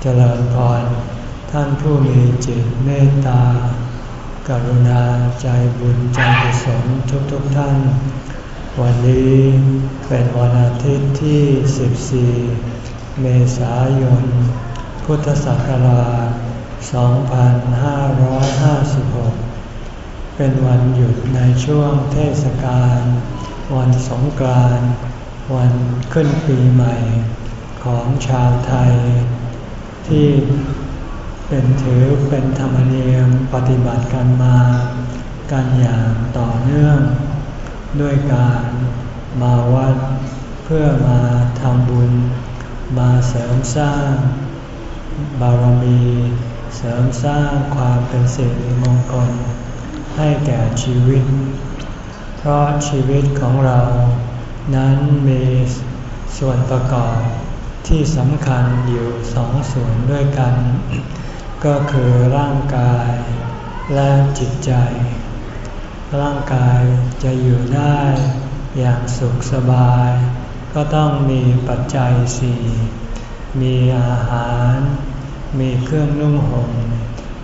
เจริญพร ท่านผู้มีจิตเมตตา กรุณาใจบุญใจกุศลทุกๆทท่าน วันนี้เป็นวันอาทิตย์ที่ 14 เมษายน พุทธศักราช 2556 เป็นวันหยุดในช่วงเทศกาล วันสงกรานต์ วันขึ้นปีใหม่ของชาวไทย ที่เป็นถือเป็นธรรมเนียมปฏิบัติกันมากันอย่างต่อเนื่อง ด้วยการมาวัดเพื่อมาทำบุญ มาเสริมสร้างบารมี เสริมสร้างความเป็นสิริมงคล ให้แก่ชีวิต เพราะชีวิตของเรานั้นมีส่วนประกอบ ที่สำคัญอยู่สองส่วนด้วยกัน ก็คือร่างกายและจิตใจ ร่างกายจะอยู่ได้อย่างสุขสบาย ก็ต้องมีปัจจัยสี่มีอาหาร มีเครื่องนุ่งห่ม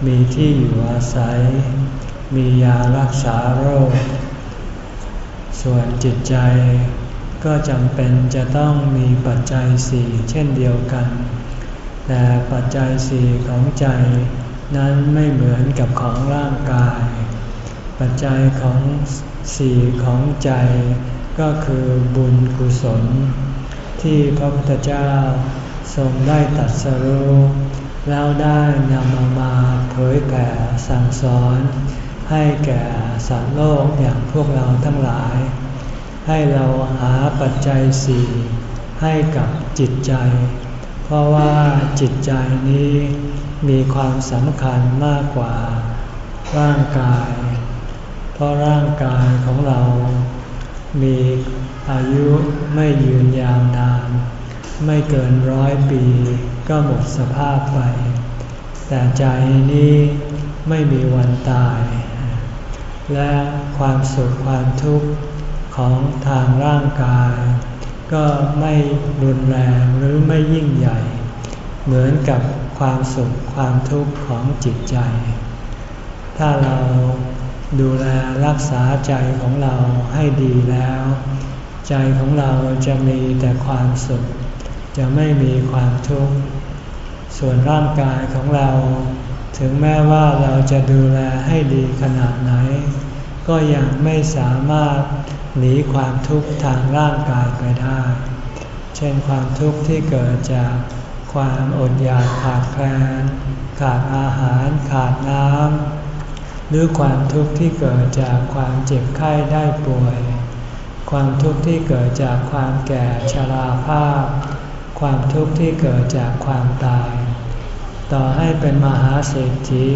มีที่อยู่อาศัย มียารักษาโรค ส่วนจิตใจ ก็จำเป็นจะต้องมีปัจจัยสี่เช่นเดียวกัน แต่ปัจจัยสี่ของใจนั้นไม่เหมือนกับของร่างกาย ปัจจัยของสี่ของใจก็คือบุญกุศล ที่พระพุทธเจ้าทรงได้ตัดสรู้แล้วได้นำมามาเผยแผ่สั่งสอน ให้แก่สัตว์โลกอย่างพวกเราทั้งหลาย ให้เราหาปัจจัยสี่ให้กับจิตใจ เพราะว่าจิตใจนี้มีความสำคัญมากกว่าร่างกาย เพราะร่างกายของเรา มีอายุไม่ยืนยาวนาน ไม่เกินร้อยปีก็หมดสภาพไป แต่ใจนี้ไม่มีวันตาย และความสุขความทุกข์ ของทางร่างกาย ก็ไม่รุนแรงหรือไม่ยิ่งใหญ่ เหมือนกับความสุขความทุกข์ของจิตใจ ถ้าเราดูแลรักษาใจของเราให้ดีแล้ว ใจของเราจะมีแต่ความสุข จะไม่มีความทุกข์ส่วนร่างกายของเรา ถึงแม้ว่าเราจะดูแลให้ดีขนาดไหน ก็ยังไม่สามารถ หนีความทุกข์ทางร่างกายไปได้ เช่นความทุกข์ที่เกิดจากความอดอยากขาดแคลนขาดอาหารขาดน้ำหรือความทุกข์ที่เกิดจากความเจ็บไข้ได้ป่วย ความทุกข์ที่เกิดจากความแก่ชราภาพ ความทุกข์ที่เกิดจากความตาย ต่อให้เป็นมหาเศรษฐี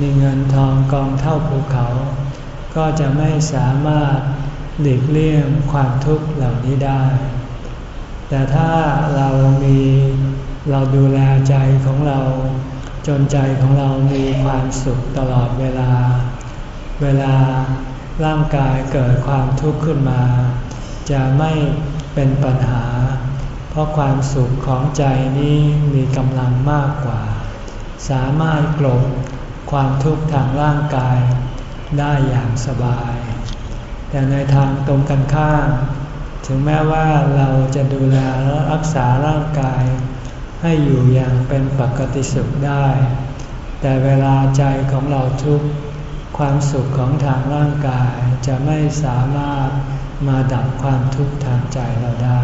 มีเงินทองกองเท่าภูเขา ก็จะไม่สามารถ หลีกเลี่ยงความทุกข์เหล่านี้ได้ แต่ถ้าเรามีเราดูแลใจของเรา จนใจของเรามีความสุขตลอดเวลา เวลาร่างกายเกิดความทุกข์ขึ้นมา จะไม่เป็นปัญหา เพราะความสุขของใจนี้มีกำลังมากกว่า สามารถกลบความทุกข์ทางร่างกายได้อย่างสบาย แต่ในทางตรงกันข้ามถึงแม้ว่าเราจะดูแลและรักษาร่างกาย ให้อยู่อย่างเป็นปกติสุขได้ แต่เวลาใจของเราทุกข์ความสุขของทางร่างกายจะไม่สามารถมาดับความทุกข์ทางใจเราได้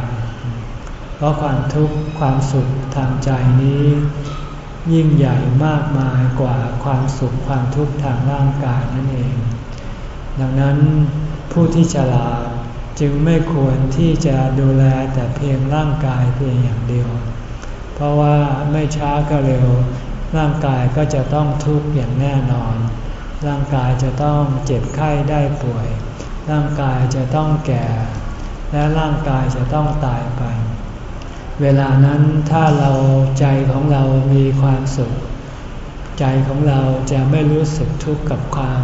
เพราะความทุกข์ความสุขทางใจนี้ ยิ่งใหญ่มากมายกว่าความสุขความทุกข์ทางร่างกายนั่นเอง ดังนั้น ผู้ที่ฉลาดจึงไม่ควรที่จะดูแลแต่เพียงร่างกายเพียงอย่างเดียว เพราะว่าไม่ช้าก็เร็ว ร่างกายก็จะต้องทุกข์อย่างแน่นอน ร่างกายจะต้องเจ็บไข้ได้ป่วย ร่างกายจะต้องแก่ และร่างกายจะต้องตายไป เวลานั้นถ้าเราใจของเรามีความสุข ใจของเราจะไม่รู้สึกทุกข์กับความ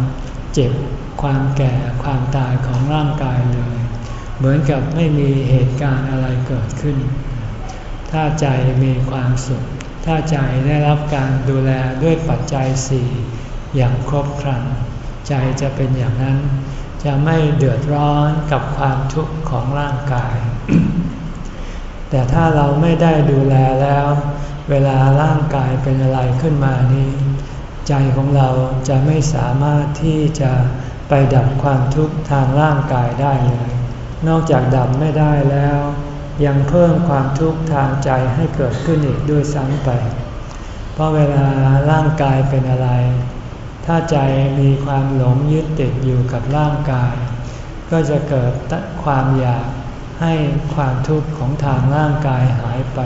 เจ็บ ความแก่ความตายของร่างกายเลย เหมือนกับไม่มีเหตุการณ์อะไรเกิดขึ้น ถ้าใจมีความสุข ถ้าใจได้รับการดูแลด้วยปัจจัยสี่อย่างครบครันใจจะเป็นอย่างนั้น จะไม่เดือดร้อนกับความทุกข์ของร่างกาย แต่ถ้าเราไม่ได้ดูแลแล้ว เวลาร่างกายเป็นอะไรขึ้นมานี้ ใจของเราจะไม่สามารถที่จะ ไปดับความทุกข์ทางร่างกายได้เลย นอกจากดับไม่ได้แล้ว ยังเพิ่มความทุกข์ทางใจให้เกิดขึ้นอีกด้วยซ้ำไป เพราะเวลาร่างกายเป็นอะไร ถ้าใจมีความหลงยึดติดอยู่กับร่างกาย ก็จะเกิดความอยากให้ความทุกข์ของทางร่างกายหายไป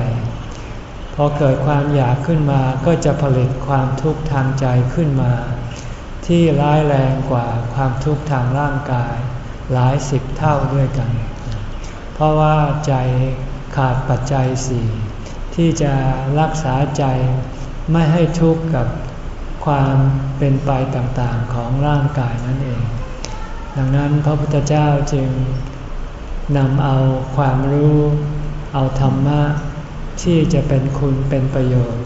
พอเกิดความอยากขึ้นมาก็จะผลิตความทุกข์ทางใจขึ้นมา ที่ร้ายแรงกว่าความทุกข์ทางร่างกาย หลายสิบเท่าด้วยกัน เพราะว่าใจขาดปัจจัยสี่ที่จะรักษาใจไม่ให้ทุกข์กับความเป็นไปต่างๆของร่างกายนั่นเอง ดังนั้นพระพุทธเจ้าจึงนำเอาความรู้เอาธรรมะที่จะเป็นคุณเป็นประโยชน์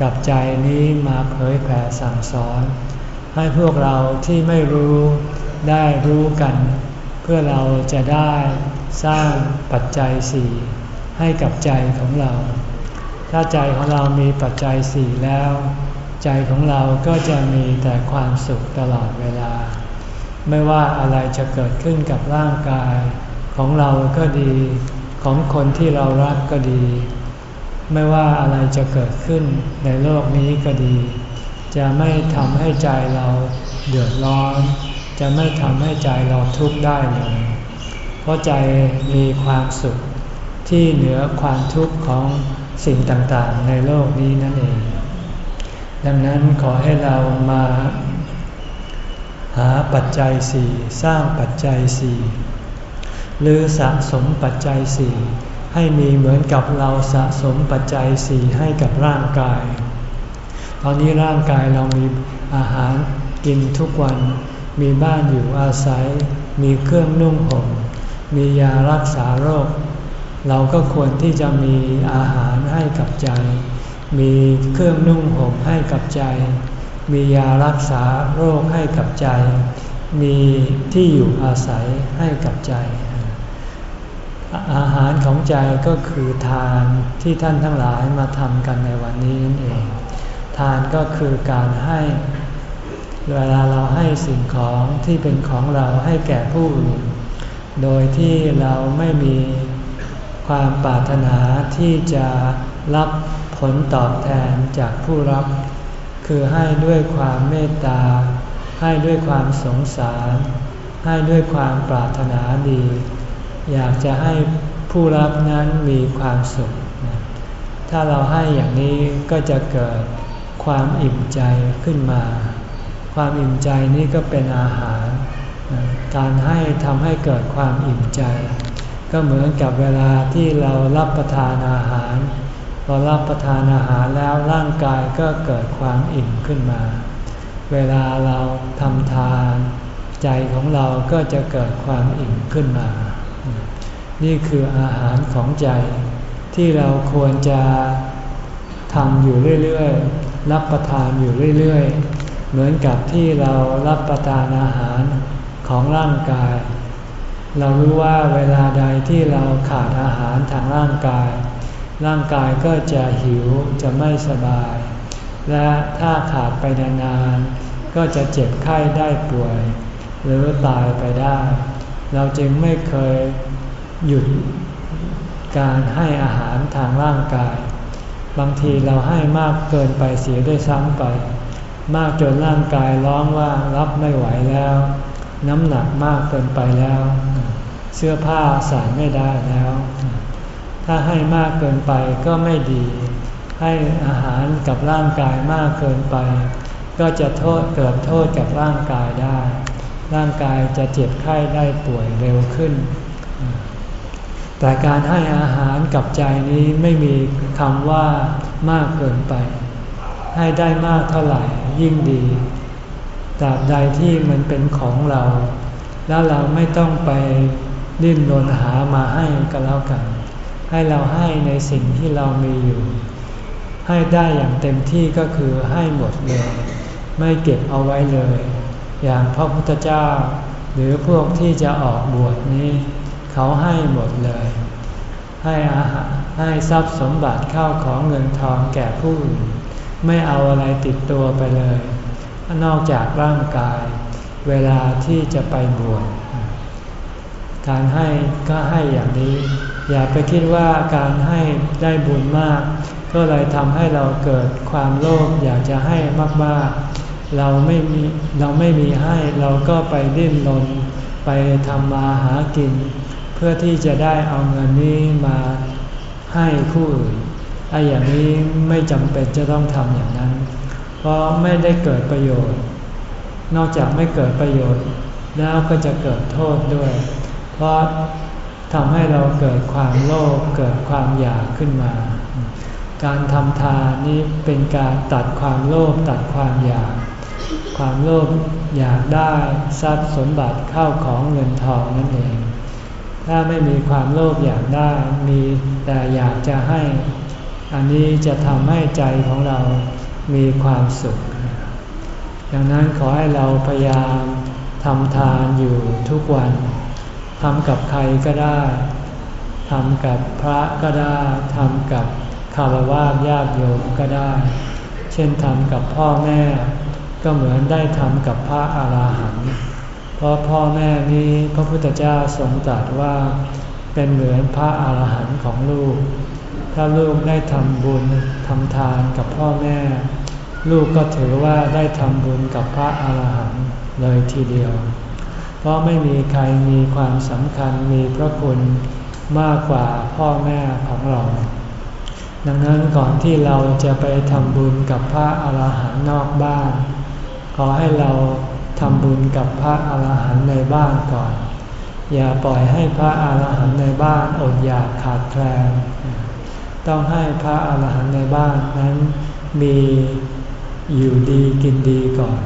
กับใจนี้มาเผยแผ่สั่งสอน ให้พวกเราที่ไม่รู้ได้รู้กัน เพื่อเราจะได้สร้างปัจจัยสี่ให้กับใจของเรา ถ้าใจของเรามีปัจจัยสี่แล้ว ใจของเราก็จะมีแต่ความสุขตลอดเวลา ไม่ว่าอะไรจะเกิดขึ้นกับร่างกาย ของเราก็ดีของคนที่เรารักก็ดี ไม่ว่าอะไรจะเกิดขึ้นในโลกนี้ก็ดี จะไม่ทำให้ใจเราเดือดร้อน จะไม่ทำให้ใจเราทุกข์ได้เลย เพราะใจมีความสุขที่เหนือความทุกข์ของสิ่งต่างๆ ในโลกนี้นั่นเอง ดังนั้นขอให้เรามาหาปัจจัยสี่สร้างปัจจัยสี่หรือสะสมปัจจัยสี่ให้มีเหมือนกับเราสะสมปัจจัยสี่ให้กับร่างกาย ตอนนี้ร่างกายเรามีอาหารกินทุกวัน มีบ้านอยู่อาศัย มีเครื่องนุ่งห่ม มียารักษาโรค เราก็ควรที่จะมีอาหารให้กับใจ มีเครื่องนุ่งห่มให้กับใจ มียารักษาโรคให้กับใจ มีที่อยู่อาศัยให้กับใจ อาหารของใจก็คือทานที่ท่านทั้งหลายมาทำกันในวันนี้นั่นเอง ทานก็คือการให้ เวลาเราให้สิ่งของที่เป็นของเราให้แก่ผู้อื่น โดยที่เราไม่มีความปรารถนาที่จะรับผลตอบแทนจากผู้รับ คือให้ด้วยความเมตตา ให้ด้วยความสงสาร ให้ด้วยความปรารถนาดี อยากจะให้ผู้รับนั้นมีความสุข ถ้าเราให้อย่างนี้ก็จะเกิด ความอิ่มใจขึ้นมา ความอิ่มใจนี้ก็เป็นอาหาร การให้ทำให้เกิดความอิ่มใจ ก็เหมือนกับเวลาที่เรารับประทานอาหาร พอรับประทานอาหารแล้วร่างกายก็เกิดความอิ่มขึ้นมา เวลาเราทำทาน ใจของเราก็จะเกิดความอิ่มขึ้นมา นี่คืออาหารของใจที่เราควรจะทำอยู่เรื่อยๆ รับประทานอยู่เรื่อยๆ เหมือนกับที่เรารับประทานอาหารของร่างกาย เรารู้ว่าเวลาใดที่เราขาดอาหารทางร่างกาย ร่างกายก็จะหิวจะไม่สบาย และถ้าขาดไปนานๆ ก็จะเจ็บไข้ได้ป่วย หรือตายไปได้ เราจึงไม่เคยหยุดการให้อาหารทางร่างกาย บางทีเราให้มากเกินไปเสียด้วยซ้ำไป มากจนร่างกายร้องว่ารับไม่ไหวแล้ว น้ำหนักมากเกินไปแล้ว เสื้อผ้าใส่ไม่ได้แล้ว ถ้าให้มากเกินไปก็ไม่ดี ให้อาหารกับร่างกายมากเกินไป ก็จะโทษเกิดโทษกับร่างกายได้ ร่างกายจะเจ็บไข้ได้ป่วยเร็วขึ้น แต่การให้อาหารกับใจนี้ไม่มีคำว่ามากเกินไป ให้ได้มากเท่าไหร่ยิ่งดีตราบใดที่มันเป็นของเรา แล้วเราไม่ต้องไปดิ้นรนหามาให้ก็แล้วกัน ให้เราให้ในสิ่งที่เรามีอยู่ใให้ได้อย่างเต็มที่ก็คือให้หมดเลย ไม่เก็บเอาไว้เลย อย่างพระพุทธเจ้า หรือพวกที่จะออกบวชนี้ เขาให้หมดเลย ให้อาหารให้ทรัพย์สมบัติเข้าของเงินทองแก่ผู้อื่นไม่เอาอะไรติดตัวไปเลย นอกจากร่างกาย เวลาที่จะไปบวชการให้ก็ให้อย่างนี้ อย่าไปคิดว่าการให้ได้บุญมาก ก็เลยทำให้เราเกิดความโลภอยากจะให้มากๆ เราไม่มีเราไม่มีให้เราก็ไปดิ้นรนไปทำมาหากิน พื่อที่จะได้เอาเงินนี้มาให้ผู้อื่นไอ้อย่างนี้ไม่จำเป็นจะต้องทำอย่างนั้น เพราะไม่ได้เกิดประโยชน์ นอกจากไม่เกิดประโยชน์ แล้วก็จะเกิดโทษด้วย เพราะทำให้เราเกิดความโลภเกิดความอยากขึ้นมา การทำทานนี้เป็นการตัดความโลภตัดความอยาก ความโลภอยากได้ทรัพย์สมบัติเข้าของเงินทองนั่นเอง ถ้าไม่มีความโลภอยากได้ มีแต่อยากจะให้ อันนี้จะทำให้ใจของเรามีความสุข ดังนั้นขอให้เราพยายามทำทานอยู่ทุกวันทำกับใครก็ได้ทำกับพระก็ได้ทำกับคารวะญาติโยมก็ได้ เช่นทำกับพ่อแม่ ก็เหมือนได้ทำกับพระอาหารหันต์ เพราะพ่อแม่นี้พระพุทธเจ้าทรงตรัสว่าเป็นเหมือนพระอาหารหันต์ของลูก ถ้าลูกได้ทำบุญทำทานกับพ่อแม่ ลูกก็ถือว่าได้ทำบุญกับพระอาหารหันต์เลยทีเดียว เพราะไม่มีใครมีความสำคัญมีพระคุณมากกว่าพ่อแม่ของเรา ดังนั้นก่อนที่เราจะไปทำบุญกับพระอาหารหันต์นอกบ้าน ขอให้เรา ทำบุญกับพระอาหารหันต์ในบ้านก่อน อย่าปล่อยให้พระอาหารหันต์ในบ้านอดอยากขาดแคลน ต้องให้พระอาหารหันต์ในบ้านนั้นมีอยู่ดีกินดีก่อน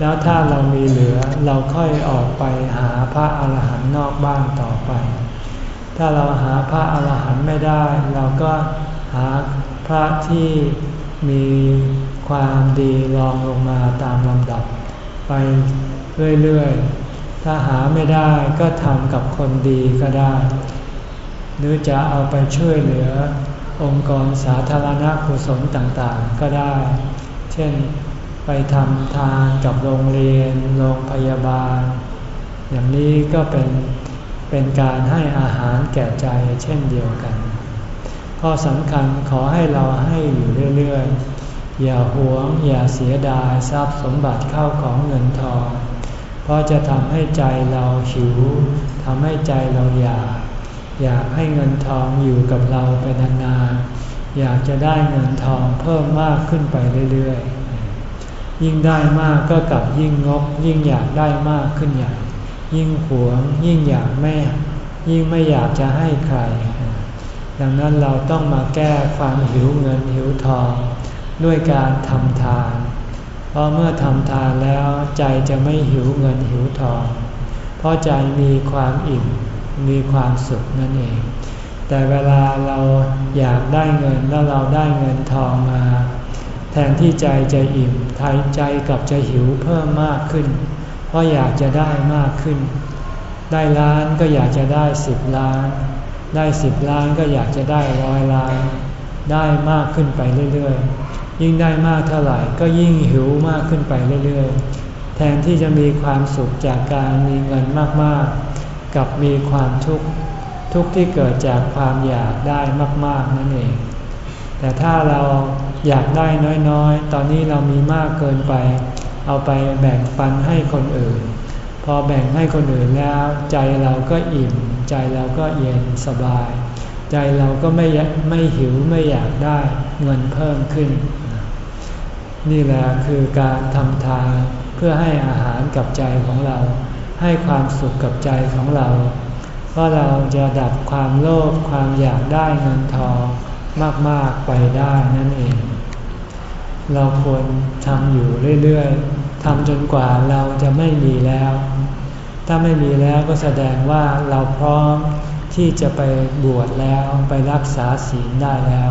แล้วถ้าเรามีเหลือเราค่อยออกไปหาพระอาหารหันต์นอกบ้านต่อไป ถ้าเราหาพระอาหารหันต์ไม่ได้ เราก็หาพระที่มีความดีรองลงมาตามลำดับ ไปเรื่อยๆ ถ้าหาไม่ได้ก็ทำกับคนดีก็ได้ หรือจะเอาไปช่วยเหลือองค์กรสาธารณกุศลต่างๆก็ได้ เช่นไปทำทานกับโรงเรียน โรงพยาบาล อย่างนี้ก็เป็นเป็นการให้อาหารแก่ใจเช่นเดียวกัน ข้อสำคัญขอให้เราให้อยู่เรื่อยๆ อย่าหวง อย่าเสียดายทรัพย์สมบัติเข้าของเงินทอง เพราะจะทำให้ใจเราหิวทำให้ใจเราอยาก อยากให้เงินทองอยู่กับเราไปนานๆอยากจะได้เงินทองเพิ่มมากขึ้นไปเรื่อยๆ ยิ่งได้มากก็กลับยิ่งงก ยิ่งอยากได้มากขึ้นใหญ่ ยิ่งหวง ยิ่งอยากแม่ ยิ่งไม่อยากจะให้ใคร ดังนั้นเราต้องมาแก้ความหิวเงินหิวทอง ด้วยการทำทาน เพราะเมื่อทำทานแล้วใจจะไม่หิวเงินหิวทอง เพราะใจมีความอิ่มมีความสุขนั่นเอง แต่เวลาเราอยากได้เงินแล้วเราได้เงินทองมา แทนที่ใจจะอิ่มทายใจกับจะหิวเพิ่มมากขึ้น เพราะอยากจะได้มากขึ้น ได้ล้านก็อยากจะได้สิบล้าน ได้สิบล้านก็อยากจะได้ร้อยล้าน ได้มากขึ้นไปเรื่อย ยิ่งได้มากเท่าไหร่ก็ยิ่งหิวมากขึ้นไปเรื่อยๆ แทนที่จะมีความสุขจากการมีเงินมากๆ กับมีความทุกข์ทุกข์ที่เกิดจากความอยากได้มากๆนั่นเอง แต่ถ้าเราอยากได้น้อยๆ ตอนนี้เรามีมากเกินไป เอาไปแบ่งปันให้คนอื่น พอแบ่งให้คนอื่นแล้ว ใจเราก็อิ่ม ใจเราก็เย็นสบาย ใจเราก็ไม่ไม่หิวไม่อยากได้เงินเพิ่มขึ้น นี่แหละคือการทำทานเพื่อให้อาหารกับใจของเรา ให้ความสุขกับใจของเรา เพราะเราจะดับความโลภความอยากได้เงินทองมาก ๆ ไปได้นั่นเอง เราควรทำอยู่เรื่อย ๆทำจนกว่าเราจะไม่มีแล้ว ถ้าไม่มีแล้วก็แสดงว่าเราพร้อมที่จะไปบวชแล้วไปรักษาศีลได้แล้ว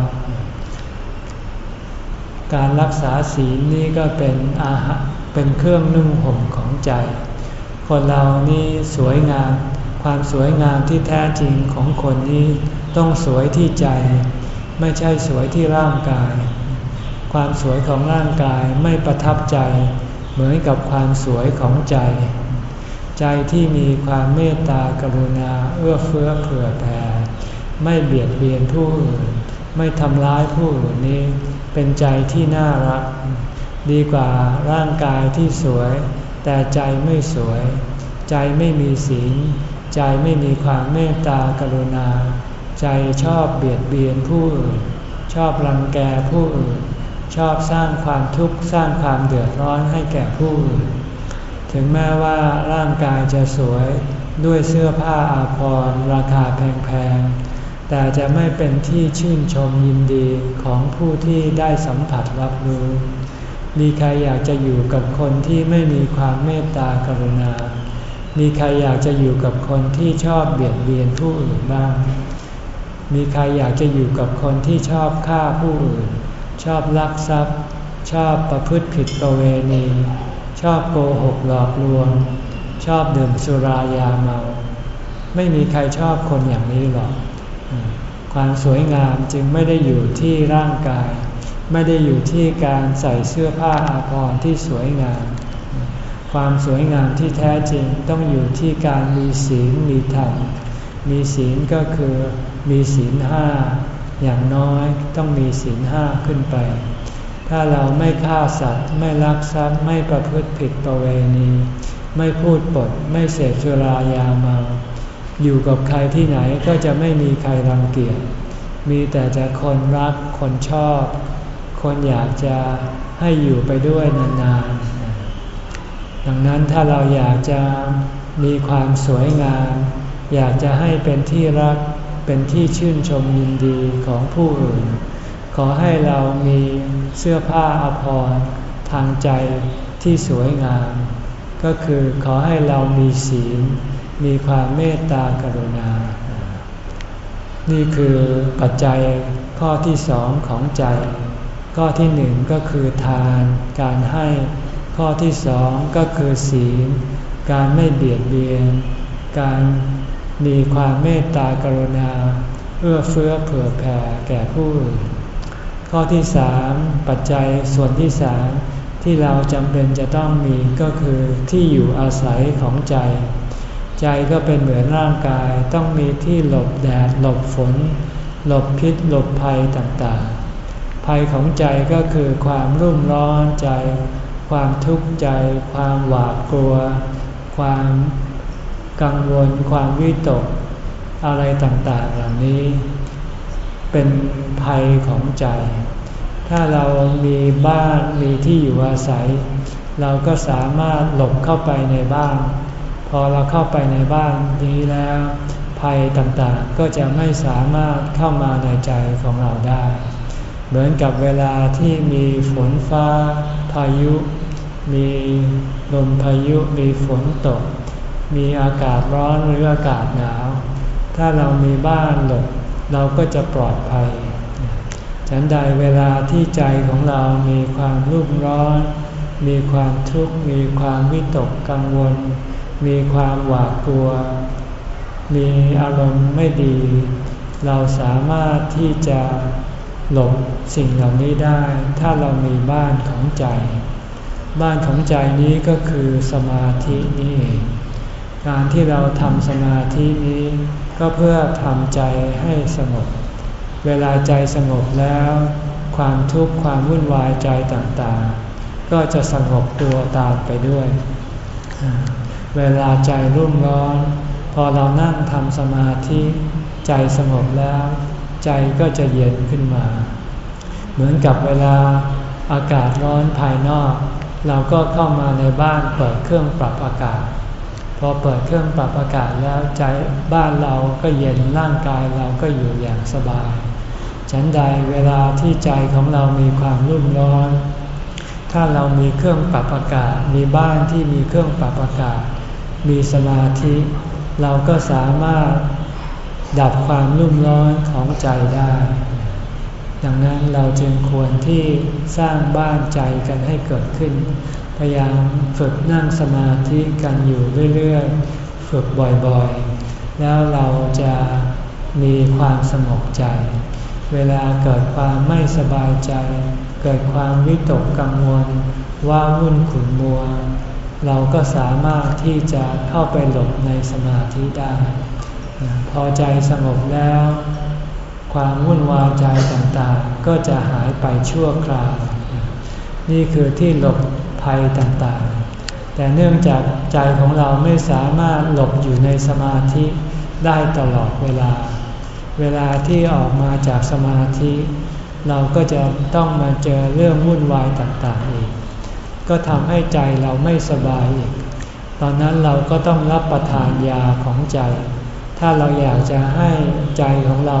การรักษาศีลนี้ก็เป็นอาหารเป็นเครื่องนุ่งห่มของใจ คนเรานี่สวยงาม ความสวยงามที่แท้จริงของคนนี้ต้องสวยที่ใจ ไม่ใช่สวยที่ร่างกาย ความสวยของร่างกายไม่ประทับใจ เหมือนกับความสวยของใจ ใจที่มีความเมตตากรุณาเอื้อเฟื้อเผื่อแผ่ไม่เบียดเบียนผู้อื่น ไม่ทำร้ายผู้อื่นนี้ เป็นใจที่น่ารัก ดีกว่าร่างกายที่สวย แต่ใจไม่สวย ใจไม่มีศีล ใจไม่มีความเมตตากรุณา ใจชอบเบียดเบียนผู้อื่น ชอบรังแกผู้อื่น ชอบสร้างความทุกข์สร้างความเดือดร้อนให้แก่ผู้อื่น ถึงแม้ว่าร่างกายจะสวยด้วยเสื้อผ้าอาภรณ์ราคาแพงๆ แต่จะไม่เป็นที่ชื่นชมยินดีของผู้ที่ได้สัมผัสรับรู้ มีใครอยากจะอยู่กับคนที่ไม่มีความเมตตากรุณา มีใครอยากจะอยู่กับคนที่ชอบเบียดเบียนผู้อื่นบ้าง มีใครอยากจะอยู่กับคนที่ชอบฆ่าผู้อื่น ชอบลักทรัพย์ ชอบประพฤติผิดประเวณี ชอบโกหกหลอกลวง ชอบดื่มสุรายาเมา ไม่มีใครชอบคนอย่างนี้หรอก ความสวยงามจึงไม่ได้อยู่ที่ร่างกาย ไม่ได้อยู่ที่การใส่เสื้อผ้าอาภรณ์ที่สวยงาม ความสวยงามที่แท้จริงต้องอยู่ที่การมีศีลมีธรรม มีศีลก็คือมีศีลห้าอย่างน้อยต้องมีศีลห้าขึ้นไป ถ้าเราไม่ฆ่าสัตว์ ไม่ลักทรัพย์ไม่ประพฤติผิดประเวณี ไม่พูดปด ไม่เสพสุรายาเมา อยู่กับใครที่ไหนก็จะไม่มีใครรังเกียจ มีแต่จะคนรัก คนชอบ คนอยากจะให้อยู่ไปด้วยนานๆ ดังนั้นถ้าเราอยากจะมีความสวยงาม อยากจะให้เป็นที่รัก เป็นที่ชื่นชมยินดีของผู้อื่น ขอให้เรามีเสื้อผ้าอภรณ์ทางใจที่สวยงาม ก็คือขอให้เรามีศีล มีความเมตตากรุณา นี่คือปัจจัยข้อที่สองของใจ ข้อที่หนึ่งก็คือทานการให้ ข้อที่สองก็คือศีล การไม่เบียดเบียน การมีความเมตตากรุณา เอื้อเฟื้อเผื่อแผ่แก่ผู้อื่นข้อที่สามปัจจัยส่วนที่สามที่เราจำเป็นจะต้องมีก็คือที่อยู่อาศัยของใจ ใจก็เป็นเหมือนร่างกายต้องมีที่หลบแดดหลบฝน หลบพิษหลบภัยต่างๆ ภัยของใจก็คือความรุ่มร้อนใจ ความทุกข์ใจ ความหวาดกลัว ความกังวล ความวิตก อะไรต่างๆเหล่านี้ เป็นภัยของใจ ถ้าเรามีบ้านมีที่อยู่อาศัย เราก็สามารถหลบเข้าไปในบ้าน พอเราเข้าไปในบ้านนี้แล้ว ภัยต่างๆก็จะไม่สามารถเข้ามาในใจของเราได้ เหมือนกับเวลาที่มีฝนฟ้าพายุ มีลมพายุมีฝนตก มีอากาศร้อนหรืออากาศหนาว ถ้าเรามีบ้านหลบเราก็จะปลอดภัยฉันใดเวลาที่ใจของเรามีความรุ่มร้อน มีความทุกข์ มีความวิตกกังวล มีความหวาดกลัว มีอารมณ์ไม่ดี เราสามารถที่จะหลบสิ่งเหล่านี้ได้ ถ้าเรามีบ้านของใจ บ้านของใจนี้ก็คือสมาธินี่เองการที่เราทำสมาธินี้ ก็เพื่อทำใจให้สงบ เวลาใจสงบแล้ว ความทุกข์ความวุ่นวายใจต่างๆ ก็จะสงบตัวตามไปด้วย เวลาใจรุ่มร้อน พอเรานั่งทำสมาธิใจสงบแล้ว ใจก็จะเย็นขึ้นมา เหมือนกับเวลาอากาศร้อนภายนอก เราก็เข้ามาในบ้านเปิดเครื่องปรับอากาศ พอเปิดเครื่องปรับอากาศแล้วใจบ้านเราก็เย็นร่างกายเราก็อยู่อย่างสบาย ฉันใดเวลาที่ใจของเรามีความรุ่มร้อน ถ้าเรามีเครื่องปรับอากาศ มีบ้านที่มีเครื่องปรับอากาศ มีสมาธิ เราก็สามารถดับความรุ่มร้อนของใจได้ ดังนั้นเราจึงควรที่สร้างบ้านใจกันให้เกิดขึ้น พยายามฝึกนั่งสมาธิกันอยู่เรื่อยๆ ฝึกบ่อยๆ แล้วเราจะมีความสงบใจ เวลาเกิดความไม่สบายใจ เกิดความวิตกกังวล ว่าวุ่นขุนมัว เราก็สามารถที่จะเข้าไปหลบในสมาธิได้ พอใจสงบแล้ว ความวุ่นวายใจต่างๆ ก็จะหายไปชั่วคราว นี่คือที่หลบภัยต่างๆ แต่เนื่องจากใจของเราไม่สามารถหลบอยู่ในสมาธิได้ตลอดเวลา เวลาที่ออกมาจากสมาธิ เราก็จะต้องมาเจอเรื่องวุ่นวายต่างๆอีก ก็ทำให้ใจเราไม่สบายอีก ตอนนั้นเราก็ต้องรับประทานยาของใจ ถ้าเราอยากจะให้ใจของเรา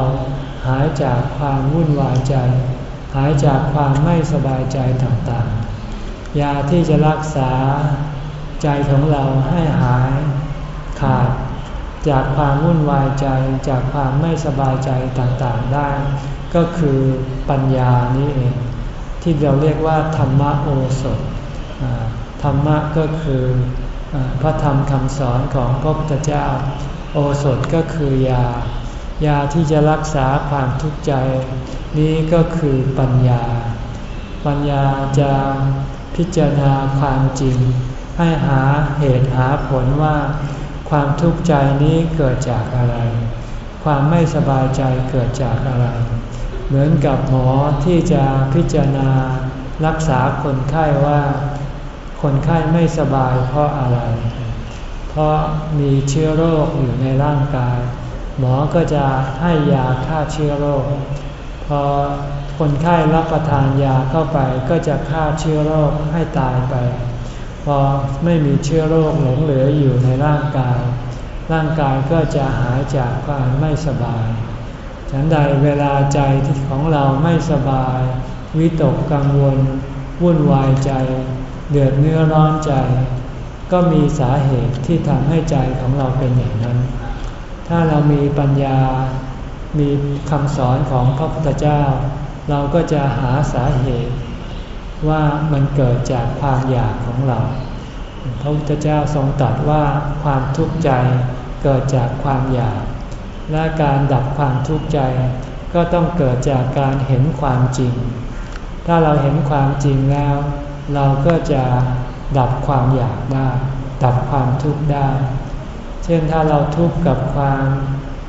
หายจากความวุ่นวายใจ หายจากความไม่สบายใจต่างๆ ยาที่จะรักษาใจของเราให้หายขาดจากความวุ่นวายใจจากความไม่สบายใจต่างๆได้ ก็คือปัญญานี้เอง ที่เราเรียกว่าธรรมโอสถ ธรรมะก็คือพระธรรมคำสอนของพระพุทธเจ้า โอสถก็คือยา ยาที่จะรักษาความทุกข์ใจ นี้ก็คือปัญญา ปัญญาจะพิจารณาความจริง ให้หาเหตุหาผลว่า ความทุกข์ใจนี้เกิดจากอะไร ความไม่สบายใจเกิดจากอะไร เหมือนกับหมอที่จะพิจารณารักษาคนไข้ว่า คนไข้ไม่สบายเพราะอะไร เพราะมีเชื้อโรคอยู่ในร่างกาย หมอก็จะให้ยาฆ่าเชื้อโรค พอคนไข้รับประทานยาเข้าไปก็จะฆ่าเชื้อโรคให้ตายไป พอไม่มีเชื้อโรคหลงเหลืออยู่ในร่างกาย ร่างกายก็จะหายจากความไม่สบาย ฉันใดเวลาใจที่ของเราไม่สบาย วิตกกังวล วุ่นวายใจ เดือดเนื้อร้อนใจ ก็มีสาเหตุที่ทำให้ใจของเราเป็นอย่างนั้น ถ้าเรามีปัญญา มีคำสอนของพระพุทธเจ้า เราก็จะหาสาเหตุว่ามันเกิดจากความอยากของเรา พระพุทธเจ้าทรงตรัสว่าความทุกข์ใจเกิดจากความอยาก และการดับความทุกข์ใจ ก็ต้องเกิดจากการเห็นความจริง ถ้าเราเห็นความจริงแล้ว เราก็จะดับความอยากได้ ดับความทุกข์ได้ เช่นถ้าเราทุกข์กับความ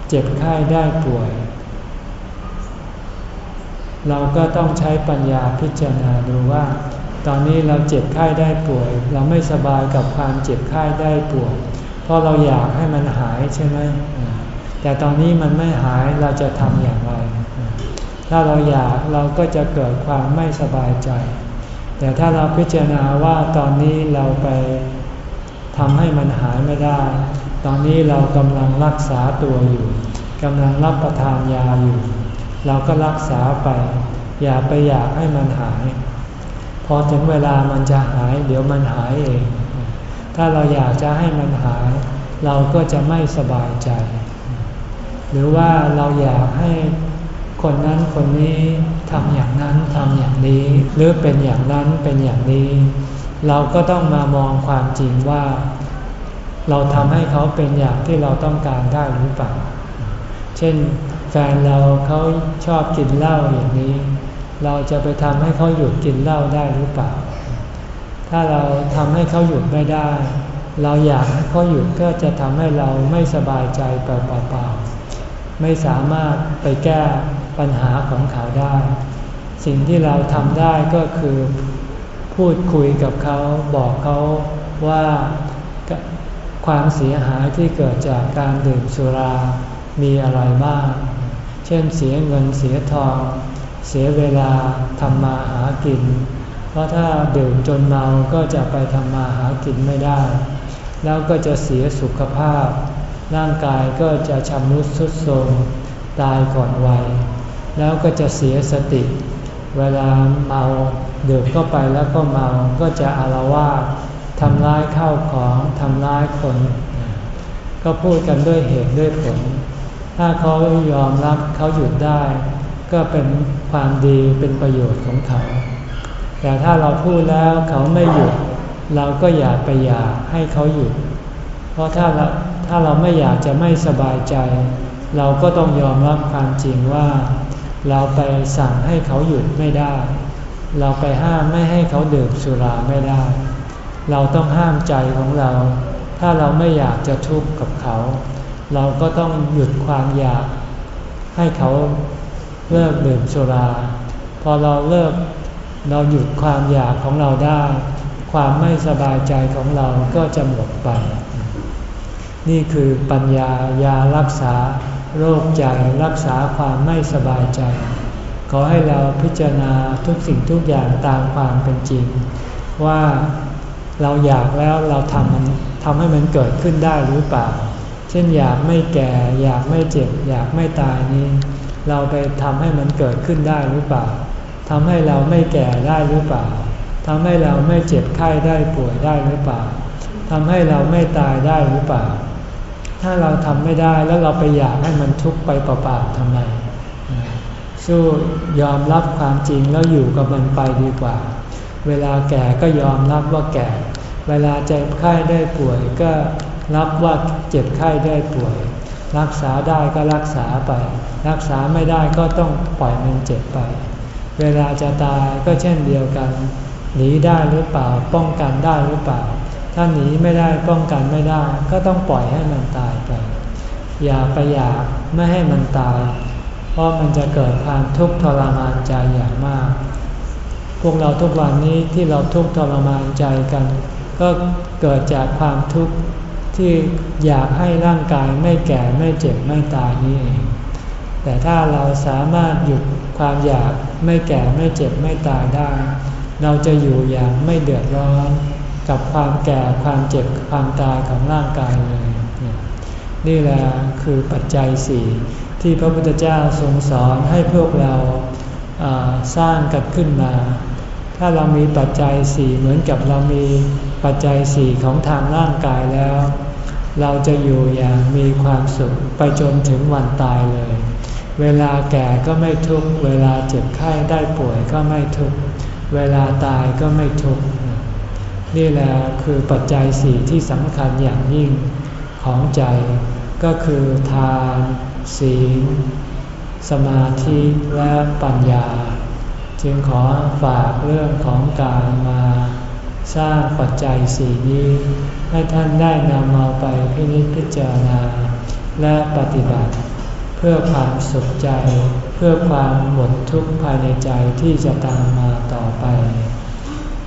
เจ็บไข้ได้ป่วย เราก็ต้องใช้ปัญญาพิจารณาดูว่า ตอนนี้เราเจ็บไข้ได้ป่วย เราไม่สบายกับความเจ็บไข้ได้ป่วย เพราะเราอยากให้มันหายใช่ไหมแต่ตอนนี้มันไม่หายเราจะทำอย่างไร ถ้าเราอยากเราก็จะเกิดความไม่สบายใจ แต่ถ้าเราพิจารณาว่าตอนนี้เราไปทำให้มันหายไม่ได้ ตอนนี้เรากำลังรักษาตัวอยู่กำลังรับประทานยาอยู่ เราก็รักษาไป อย่าไปอยากให้มันหาย พอถึงเวลามันจะหาย เดี๋ยวมันหายเอง ถ้าเราอยากจะให้มันหาย เราก็จะไม่สบายใจ หรือว่าเราอยากให้คนนั้นคนนี้ ทำอย่างนั้นทำอย่างนี้ หรือเป็นอย่างนั้นเป็นอย่างนี้ เราก็ต้องมามองความจริงว่า เราทำให้เขาเป็นอย่างที่เราต้องการได้หรือเปล่า เช่น แฟนเราเขาชอบกินเหล้าอย่างนี้ เราจะไปทำให้เขาหยุดกินเหล้าได้หรือเปล่า ถ้าเราทำให้เขาหยุดไม่ได้ เราอยากให้เขาหยุดก็จะทำให้เราไม่สบายใจเปล่าๆไม่สามารถไปแก้ ปัญหาของเขาได้ สิ่งที่เราทำได้ก็คือพูดคุยกับเขาบอกเขาว่าความเสียหายที่เกิดจากการดื่มสุรามีอะไรบ้าง เช่นเสียเงินเสียทอง เสียเวลาทำมาหากิน เพราะถ้าดื่มจนเมาก็จะไปทำมาหากินไม่ได้ แล้วก็จะเสียสุขภาพ ร่างกายก็จะชำรุดทรุดโทรมตายก่อนวัย แล้วก็จะเสียสติ เวลาเมาดื่มเข้าไปแล้วก็เมาก็จะอารวาสทำร้ายข้าวของทำร้ายคน ก็พูดกันด้วยเหตุด้วยผล ถ้าเขายอมรับเขาหยุดได้ ก็เป็นความดีเป็นประโยชน์ของเขา แต่ถ้าเราพูดแล้วเขาไม่หยุด เราก็อย่าไปอยากให้เขาหยุด เพราะถ้าเราถ้าเราไม่อยากจะไม่สบายใจ เราก็ต้องยอมรับความจริงว่า เราไปสั่งให้เขาหยุดไม่ได้ เราไปห้ามไม่ให้เขาดื่มสุราไม่ได้ เราต้องห้ามใจของเรา ถ้าเราไม่อยากจะทุกข์กับเขา เราก็ต้องหยุดความอยาก ให้เขาเลิกดื่มสุรา พอเราเลิกเราหยุดความอยากของเราได้ ความไม่สบายใจของเราก็จะหมดไป นี่คือปัญญายารักษา โรคใจรักษาความไม่สบายใจ ขอให้เราพิจารณาทุกสิ่งทุกอย่างตามความเป็นจริง ว่าเราอยากแล้วเราทำมันทำให้มันเกิดขึ้นได้หรือเปล่า เช่นอยากไม่แก่ อยากไม่เจ็บ อยากไม่ตายนี้ เราไปทำให้มันเกิดขึ้นได้หรือเปล่าทำให้เราไม่แก่ได้หรือเปล่าทำให้เราไม่เจ็บไข้ได้ป่วยได้หรือเปล่าทำให้เราไม่ตายได้หรือเปล่า ถ้าเราทำไม่ได้แล้วเราไปอยากให้มันทุกข์ไปเปล่าๆทำไม สู้ยอมรับความจริงแล้วอยู่กับมันไปดีกว่า เวลาแก่ก็ยอมรับว่าแก่ เวลาเจ็บไข้ได้ป่วยก็รับว่าเจ็บไข้ได้ป่วย รักษาได้ก็รักษาไป รักษาไม่ได้ก็ต้องปล่อยมันเจ็บไป เวลาจะตายก็เช่นเดียวกัน หนีได้หรือเปล่า ป้องกันได้หรือเปล่า ถ้าหนีไม่ได้ป้องกันไม่ได้ ก็ต้องปล่อยให้มันตายไป อย่าไปอยากไม่ให้มันตาย เพราะมันจะเกิดความทุกข์ทรมานใจอย่างมาก พวกเราทุกวันนี้ที่เราทุกข์ทรมานใจกัน ก็เกิดจากความทุกข์ที่อยากให้ร่างกายไม่แก่ไม่เจ็บไม่ตายนี่เอง แต่ถ้าเราสามารถหยุดความอยากไม่แก่ไม่เจ็บไม่ตายได้ เราจะอยู่อย่างไม่เดือดร้อน กับความแก่ความเจ็บความตายของร่างกายเลย นี่แหละคือปัจจัยสี่ที่พระพุทธเจ้าทรงสอนให้พวกเราสร้างกันขึ้นมา ถ้าเรามีปัจจัยสี่เหมือนกับเรามีปัจจัยสี่ของทางร่างกายแล้ว เราจะอยู่อย่างมีความสุขไปจนถึงวันตายเลย เวลาแก่ก็ไม่ทุกเวลาเจ็บไข้ได้ป่วยก็ไม่ทุกเวลาตายก็ไม่ทุก นี่แหละคือปัจจัยสี่ที่สำคัญอย่างยิ่งของใจก็คือทานศีล สมาธิและปัญญา จึงขอฝากเรื่องของการมาสร้างปัจจัยสี่นี้ ให้ท่านได้นำเอาไปพินิจพิจารณา และปฏิบัติ เพื่อความสุขใจ เพื่อความหมดทุกข์ภายในใจที่จะตามมาต่อไป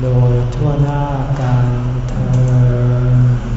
โดยทั่วหน้าการเธอ